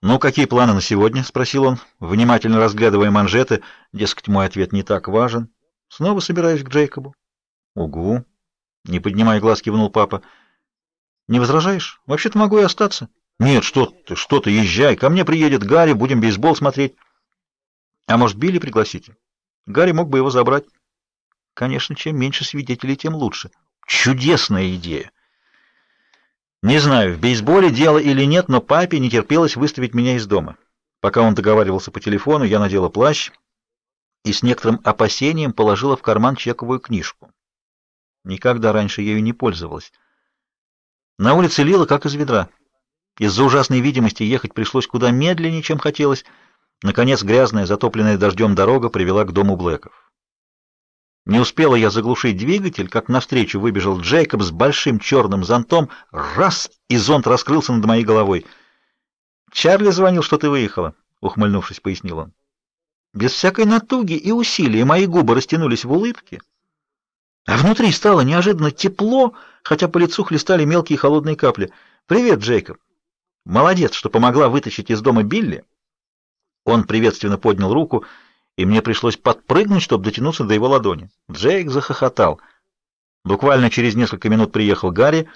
«Ну, какие планы на сегодня?» — спросил он, внимательно разглядывая манжеты. Дескать, мой ответ не так важен. «Снова собираюсь к Джейкобу». «Угу», — не поднимая глаз, кивнул папа. «Не возражаешь? Вообще-то могу и остаться». «Нет, что ты, что ты, езжай. Ко мне приедет Гарри, будем бейсбол смотреть». «А может, Билли пригласите? Гарри мог бы его забрать». «Конечно, чем меньше свидетелей, тем лучше». «Чудесная идея!» Не знаю, в бейсболе дело или нет, но папе не терпелось выставить меня из дома. Пока он договаривался по телефону, я надела плащ и с некоторым опасением положила в карман чековую книжку. Никогда раньше ею не пользовалась. На улице лило, как из ведра. Из-за ужасной видимости ехать пришлось куда медленнее, чем хотелось. Наконец, грязная, затопленная дождем дорога привела к дому Блэков. Не успела я заглушить двигатель, как навстречу выбежал Джейкоб с большим черным зонтом. Раз! И зонт раскрылся над моей головой. «Чарли звонил, что ты выехала», — ухмыльнувшись, пояснил он. Без всякой натуги и усилий мои губы растянулись в улыбке, а внутри стало неожиданно тепло, хотя по лицу хлестали мелкие холодные капли. «Привет, Джейкоб!» «Молодец, что помогла вытащить из дома Билли!» Он приветственно поднял руку — и мне пришлось подпрыгнуть, чтобы дотянуться до его ладони. Джейк захохотал. Буквально через несколько минут приехал Гарри.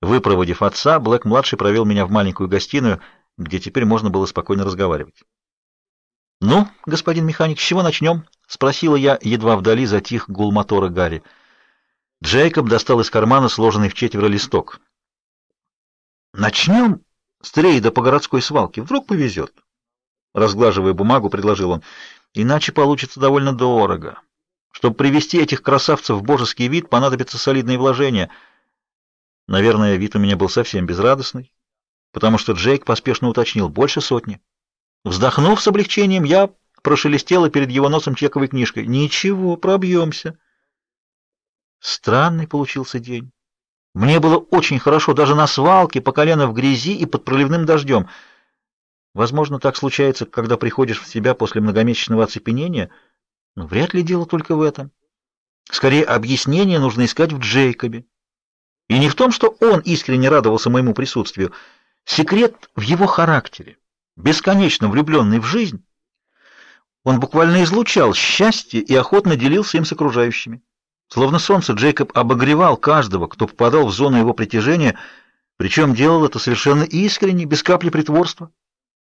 Выпроводив отца, Блэк-младший провел меня в маленькую гостиную, где теперь можно было спокойно разговаривать. «Ну, господин механик, с чего начнем?» — спросила я, едва вдали затих гул мотора Гарри. Джейкоб достал из кармана сложенный в четверо листок. «Начнем с трейда по городской свалке. Вдруг повезет?» Разглаживая бумагу, предложил он. Иначе получится довольно дорого. Чтобы привести этих красавцев в божеский вид, понадобится солидные вложения. Наверное, вид у меня был совсем безрадостный, потому что Джейк поспешно уточнил больше сотни. Вздохнув с облегчением, я прошелестела перед его носом чековой книжкой. Ничего, пробьемся. Странный получился день. Мне было очень хорошо даже на свалке, по колено в грязи и под проливным дождем — Возможно, так случается, когда приходишь в себя после многомесячного оцепенения, но вряд ли дело только в этом. Скорее, объяснение нужно искать в Джейкобе. И не в том, что он искренне радовался моему присутствию. Секрет в его характере. Бесконечно влюбленный в жизнь, он буквально излучал счастье и охотно делился им с окружающими. Словно солнце, Джейкоб обогревал каждого, кто попадал в зону его притяжения, причем делал это совершенно искренне, без капли притворства.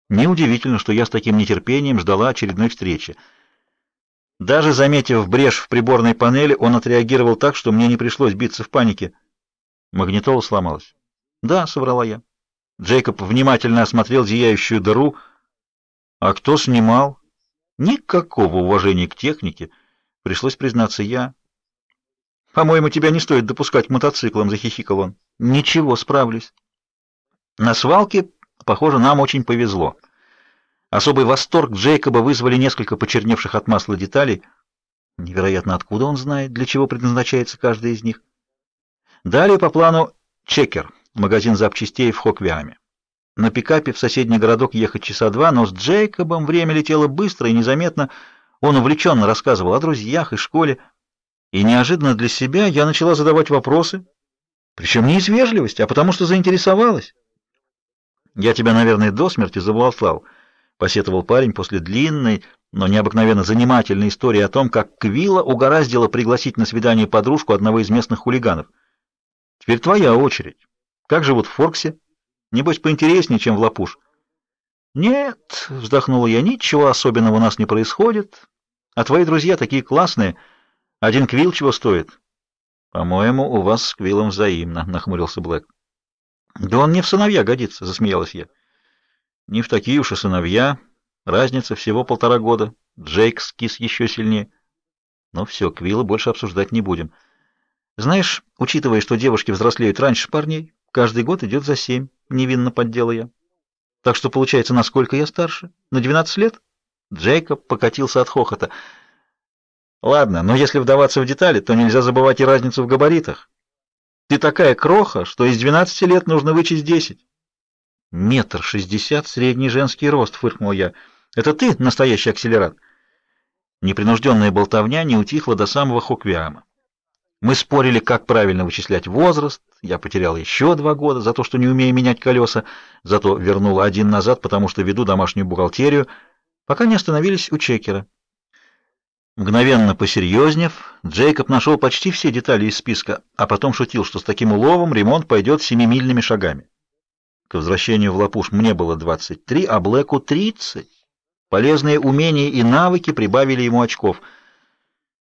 Неудивительно, что я с таким нетерпением ждала очередной встречи. Даже заметив брешь в приборной панели, он отреагировал так, что мне не пришлось биться в панике. Магнитола сломалась. «Да», — соврала я. Джейкоб внимательно осмотрел зияющую дыру. «А кто снимал?» «Никакого уважения к технике. Пришлось признаться я». «По-моему, тебя не стоит допускать к мотоциклам», — захихикал он. «Ничего, справлюсь». На свалке Похоже, нам очень повезло. Особый восторг Джейкоба вызвали несколько почерневших от масла деталей. Невероятно, откуда он знает, для чего предназначается каждая из них. Далее по плану «Чекер», магазин запчастей в Хоквиаме. На пикапе в соседний городок ехать часа два, но с Джейкобом время летело быстро и незаметно. Он увлеченно рассказывал о друзьях и школе. И неожиданно для себя я начала задавать вопросы, причем не из вежливости, а потому что заинтересовалась. «Я тебя, наверное, до смерти заболтал», — посетовал парень после длинной, но необыкновенно занимательной истории о том, как Квилла угораздило пригласить на свидание подружку одного из местных хулиганов. «Теперь твоя очередь. Как живут в Форксе? Небось, поинтереснее, чем в Лапуш». «Нет», — вздохнула я, — «ничего особенного у нас не происходит. А твои друзья такие классные. Один Квилл чего стоит?» «По-моему, у вас с Квиллом взаимно», — нахмурился Блэк. Да он не в сыновья годится, засмеялась я. Не в такие уж и сыновья. Разница всего полтора года. Джейк скис еще сильнее. Но все, Квилла больше обсуждать не будем. Знаешь, учитывая, что девушки взрослеют раньше парней, каждый год идет за семь, невинно поддела я. Так что получается, насколько я старше? На двенадцать лет? Джейкоб покатился от хохота. Ладно, но если вдаваться в детали, то нельзя забывать и разницу в габаритах. Ты такая кроха, что из двенадцати лет нужно вычесть десять. Метр шестьдесят, средний женский рост, фыркнул я. Это ты настоящий акселерат? Непринужденная болтовня не утихла до самого Хоквиама. Мы спорили, как правильно вычислять возраст. Я потерял еще два года за то, что не умею менять колеса, зато вернул один назад, потому что веду домашнюю бухгалтерию, пока не остановились у чекера. Мгновенно посерьезнев, Джейкоб нашел почти все детали из списка, а потом шутил, что с таким уловом ремонт пойдет семимильными шагами. К возвращению в Лапуш мне было 23, а Блэку 30. Полезные умения и навыки прибавили ему очков —